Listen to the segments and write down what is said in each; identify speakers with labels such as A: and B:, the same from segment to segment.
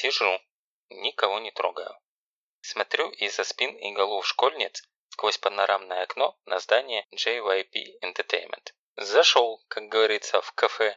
A: Сижу. Никого не трогаю. Смотрю из-за спин и голов школьниц сквозь панорамное окно на здание JYP Entertainment. Зашел, как говорится, в кафе.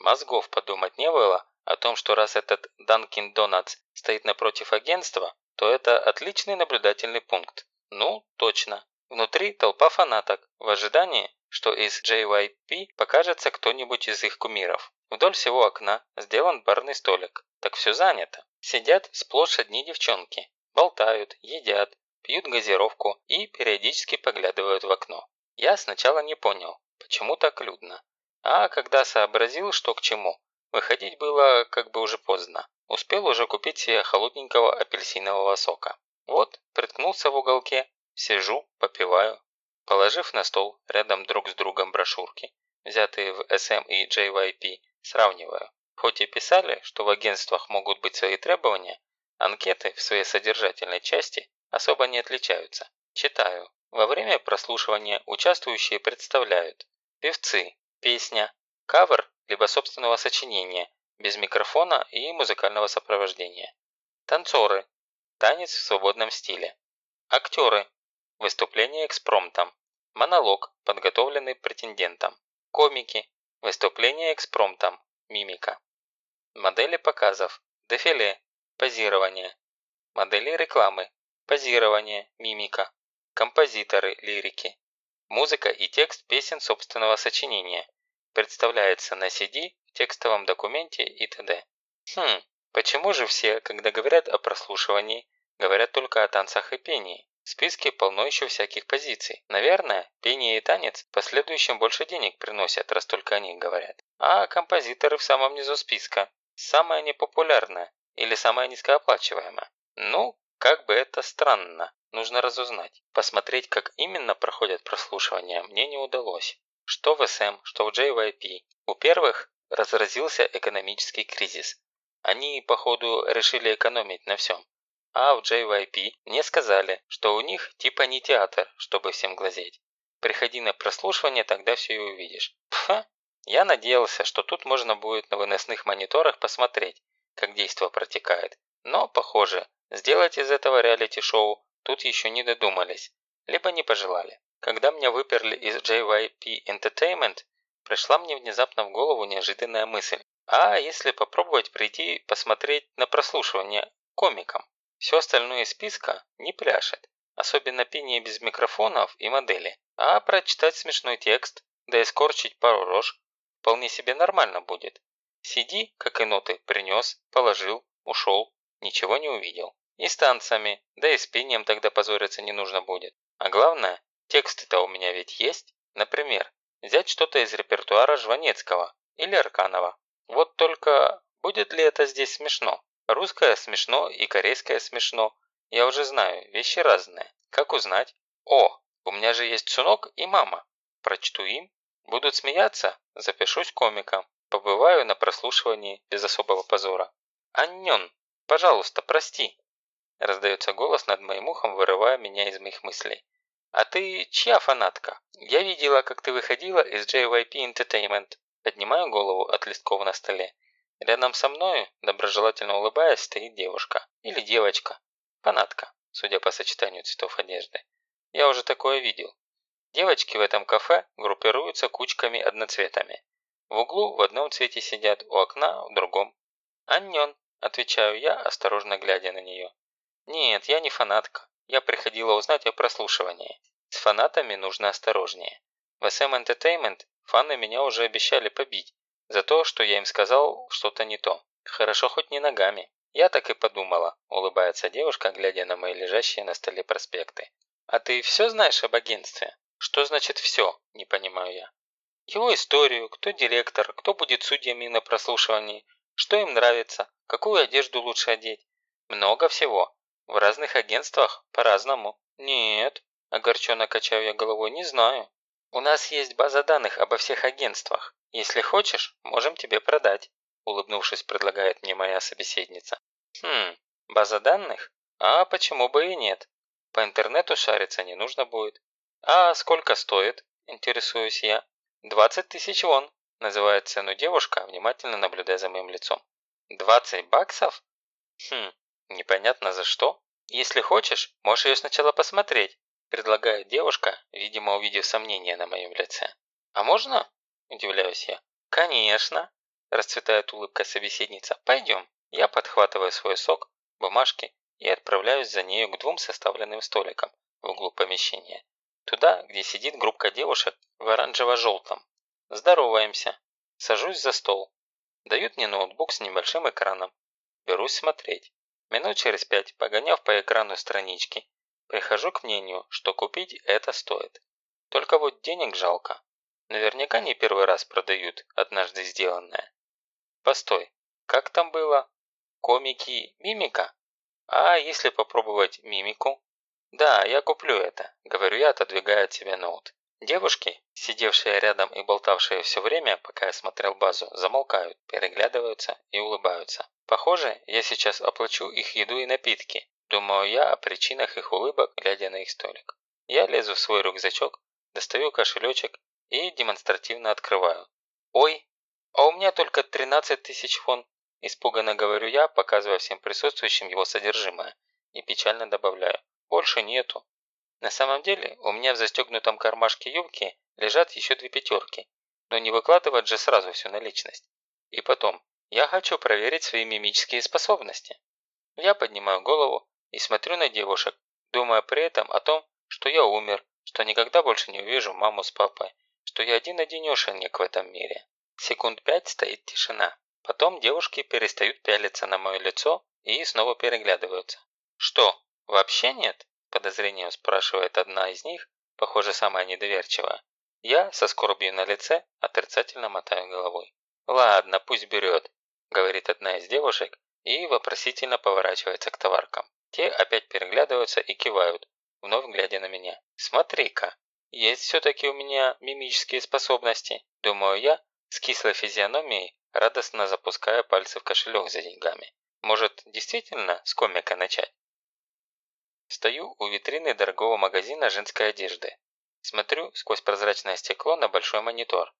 A: Мозгов подумать не было о том, что раз этот Dunkin' Donuts стоит напротив агентства, то это отличный наблюдательный пункт. Ну, точно. Внутри толпа фанаток в ожидании, что из JYP покажется кто-нибудь из их кумиров. Вдоль всего окна сделан барный столик. Так все занято. Сидят сплошь одни девчонки. Болтают, едят, пьют газировку и периодически поглядывают в окно. Я сначала не понял, почему так людно. А когда сообразил, что к чему, выходить было как бы уже поздно. Успел уже купить себе холодненького апельсинового сока. Вот, приткнулся в уголке, сижу, попиваю. Положив на стол рядом друг с другом брошюрки, взятые в SM и JYP, сравниваю. Хоть и писали, что в агентствах могут быть свои требования, анкеты в своей содержательной части особо не отличаются. Читаю. Во время прослушивания участвующие представляют певцы, песня, кавер либо собственного сочинения, без микрофона и музыкального сопровождения. Танцоры, танец в свободном стиле. Актеры, выступление экспромтом. Монолог, подготовленный претендентом. Комики, выступление экспромтом, мимика. Модели показов, дефиле, позирование. Модели рекламы, позирование, мимика. Композиторы лирики. Музыка и текст песен собственного сочинения. Представляется на CD, текстовом документе и т.д. Хм, почему же все, когда говорят о прослушивании, говорят только о танцах и пении? В списке полно еще всяких позиций. Наверное, пение и танец в последующем больше денег приносят, раз только о них говорят. А композиторы в самом низу списка. Самое непопулярное или самое низкооплачиваемое. Ну, как бы это странно. Нужно разузнать. Посмотреть, как именно проходят прослушивания, мне не удалось. Что в SM, что в JYP. У первых разразился экономический кризис. Они, походу, решили экономить на всем. А в JYP мне сказали, что у них типа не театр, чтобы всем глазеть. Приходи на прослушивание, тогда все и увидишь. Пфа! Я надеялся, что тут можно будет на выносных мониторах посмотреть, как действо протекает. Но, похоже, сделать из этого реалити-шоу тут еще не додумались, либо не пожелали. Когда меня выперли из JYP Entertainment, пришла мне внезапно в голову неожиданная мысль. А если попробовать прийти посмотреть на прослушивание комикам? Все остальное из списка не пляшет, особенно пение без микрофонов и модели. А прочитать смешной текст, да и скорчить пару рож, вполне себе нормально будет. Сиди, как и ноты, принес, положил, ушел, ничего не увидел. И с танцами, да и с пением тогда позориться не нужно будет. А главное, тексты-то у меня ведь есть. Например, взять что-то из репертуара Жванецкого или Арканова. Вот только будет ли это здесь смешно? Русское смешно и корейское смешно. Я уже знаю, вещи разные. Как узнать? О, у меня же есть сынок и мама. Прочту им. Будут смеяться? Запишусь комиком. Побываю на прослушивании без особого позора. Аннен, пожалуйста, прости. Раздается голос над моим ухом, вырывая меня из моих мыслей. «А ты чья фанатка? Я видела, как ты выходила из JYP Entertainment». Поднимаю голову от листков на столе. Рядом со мною, доброжелательно улыбаясь, стоит девушка. Или девочка. Фанатка, судя по сочетанию цветов одежды. Я уже такое видел. Девочки в этом кафе группируются кучками-одноцветами. В углу в одном цвете сидят, у окна в другом. «Аннен», – отвечаю я, осторожно глядя на нее. «Нет, я не фанатка. Я приходила узнать о прослушивании. С фанатами нужно осторожнее. В SM Entertainment фаны меня уже обещали побить, за то, что я им сказал что-то не то. Хорошо хоть не ногами. Я так и подумала, улыбается девушка, глядя на мои лежащие на столе проспекты. А ты все знаешь об агентстве? Что значит все, не понимаю я. Его историю, кто директор, кто будет судьями на прослушивании, что им нравится, какую одежду лучше одеть. Много всего. В разных агентствах по-разному. Нет, огорченно качаю я головой, не знаю. У нас есть база данных обо всех агентствах. «Если хочешь, можем тебе продать», – улыбнувшись, предлагает мне моя собеседница. «Хм, база данных? А почему бы и нет? По интернету шариться не нужно будет. А сколько стоит?» – интересуюсь я. «20 тысяч вон», – называет цену девушка, внимательно наблюдая за моим лицом. «20 баксов?» Хм, непонятно за что. Если хочешь, можешь ее сначала посмотреть, предлагает девушка, видимо увидев сомнение на моем лице. А можно? Удивляюсь я. Конечно, расцветает улыбка собеседница. Пойдем. Я подхватываю свой сок, бумажки и отправляюсь за нею к двум составленным столикам в углу помещения. Туда, где сидит группа девушек в оранжево-желтом. Здороваемся. Сажусь за стол. Дают мне ноутбук с небольшим экраном. Берусь смотреть. Минут через пять, погоняв по экрану странички, прихожу к мнению, что купить это стоит. Только вот денег жалко. Наверняка не первый раз продают однажды сделанное. Постой, как там было? Комики мимика? А если попробовать мимику? Да, я куплю это, говорю я, отодвигая от себя ноут. Девушки, сидевшие рядом и болтавшие все время, пока я смотрел базу, замолкают, переглядываются и улыбаются. Похоже, я сейчас оплачу их еду и напитки. Думаю я о причинах их улыбок, глядя на их столик. Я лезу в свой рюкзачок, достаю кошелечек и демонстративно открываю. Ой, а у меня только 13 тысяч фон. Испуганно говорю я, показывая всем присутствующим его содержимое. И печально добавляю. Больше нету. На самом деле, у меня в застегнутом кармашке юбки лежат еще две пятерки, но не выкладывать же сразу всю наличность. И потом, я хочу проверить свои мимические способности. Я поднимаю голову и смотрю на девушек, думая при этом о том, что я умер, что никогда больше не увижу маму с папой, что я один-одинешенек в этом мире. Секунд пять стоит тишина. Потом девушки перестают пялиться на мое лицо и снова переглядываются. «Что, вообще нет?» подозрением спрашивает одна из них, похоже, самая недоверчивая. Я, со скорбью на лице, отрицательно мотаю головой. «Ладно, пусть берет», – говорит одна из девушек и вопросительно поворачивается к товаркам. Те опять переглядываются и кивают, вновь глядя на меня. «Смотри-ка, есть все-таки у меня мимические способности», – думаю я, с кислой физиономией, радостно запуская пальцы в кошелек за деньгами. «Может, действительно с комика начать?» Стою у витрины дорогого магазина женской одежды. Смотрю сквозь прозрачное стекло на большой монитор,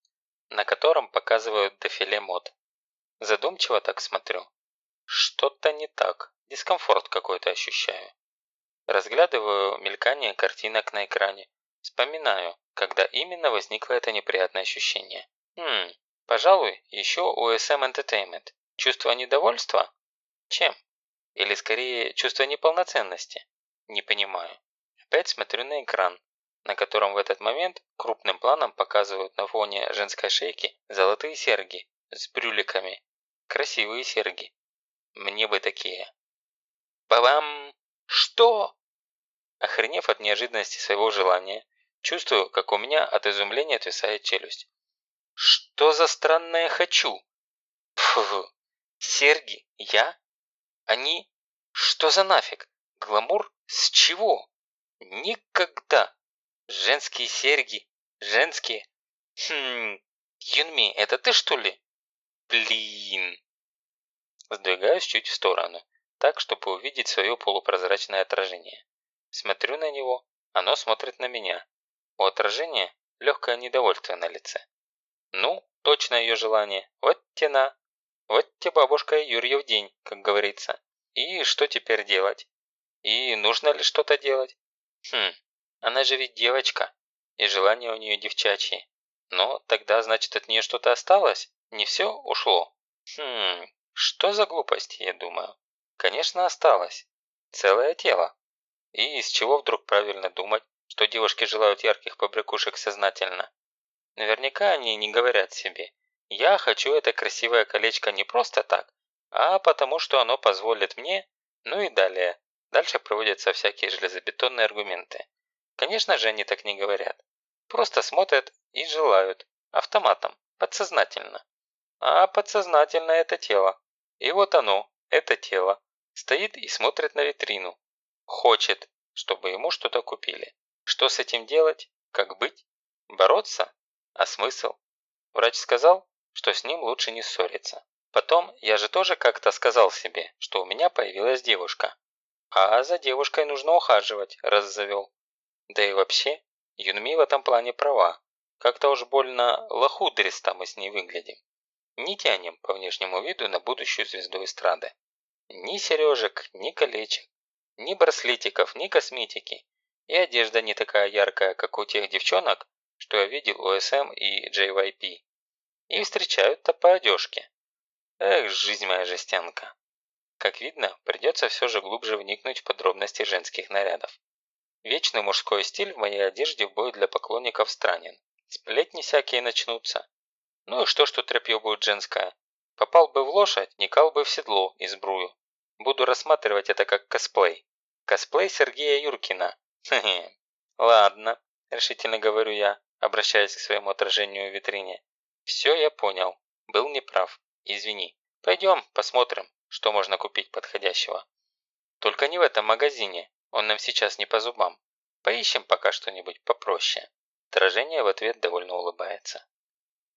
A: на котором показывают дефиле мод. Задумчиво так смотрю. Что-то не так, дискомфорт какой-то ощущаю. Разглядываю мелькание картинок на экране. Вспоминаю, когда именно возникло это неприятное ощущение. Хм, пожалуй, еще у SM Entertainment. Чувство недовольства? Чем? Или скорее чувство неполноценности? Не понимаю. Опять смотрю на экран, на котором в этот момент крупным планом показывают на фоне женской шейки золотые серьги с брюликами. Красивые серьги. Мне бы такие. Бабам! Что? Охренев от неожиданности своего желания, чувствую, как у меня от изумления отвисает челюсть. Что за странное хочу? Фу, серьги? Я? Они? Что за нафиг? Гламур? С чего? Никогда. Женские серьги. Женские. Хм. Юнми, это ты что ли? Блин. Сдвигаюсь чуть в сторону, так, чтобы увидеть свое полупрозрачное отражение. Смотрю на него, оно смотрит на меня. У отражения легкое недовольство на лице. Ну, точно ее желание. Вот тена. Вот те бабушка Юрьев день, как говорится. И что теперь делать? И нужно ли что-то делать? Хм, она же ведь девочка, и желания у нее девчачьи. Но тогда, значит, от нее что-то осталось? Не все ушло? Хм, что за глупость, я думаю. Конечно, осталось. Целое тело. И из чего вдруг правильно думать, что девушки желают ярких побрякушек сознательно? Наверняка они не говорят себе «Я хочу это красивое колечко не просто так, а потому что оно позволит мне...» Ну и далее. Дальше проводятся всякие железобетонные аргументы. Конечно же, они так не говорят. Просто смотрят и желают. Автоматом. Подсознательно. А подсознательно это тело. И вот оно, это тело, стоит и смотрит на витрину. Хочет, чтобы ему что-то купили. Что с этим делать? Как быть? Бороться? А смысл? Врач сказал, что с ним лучше не ссориться. Потом, я же тоже как-то сказал себе, что у меня появилась девушка. А за девушкой нужно ухаживать, раз завел. Да и вообще, Юнми в этом плане права. Как-то уж больно лохудристо мы с ней выглядим. Не тянем по внешнему виду на будущую звезду эстрады. Ни сережек, ни колечек, ни браслетиков, ни косметики. И одежда не такая яркая, как у тех девчонок, что я видел у СМ и JYP. И встречают-то по одежке. Эх, жизнь моя жестянка. Как видно, придется все же глубже вникнуть в подробности женских нарядов. Вечный мужской стиль в моей одежде будет для поклонников странен. Сплетни всякие начнутся. Ну и что, что тряпье будет женское? Попал бы в лошадь, никал бы в седло и сбрую. Буду рассматривать это как косплей. Косплей Сергея Юркина. Хе-хе. Ладно, решительно говорю я, обращаясь к своему отражению в витрине. Все я понял. Был неправ. Извини. Пойдем, посмотрим, что можно купить подходящего. Только не в этом магазине, он нам сейчас не по зубам. Поищем пока что-нибудь попроще. Отражение в ответ довольно улыбается.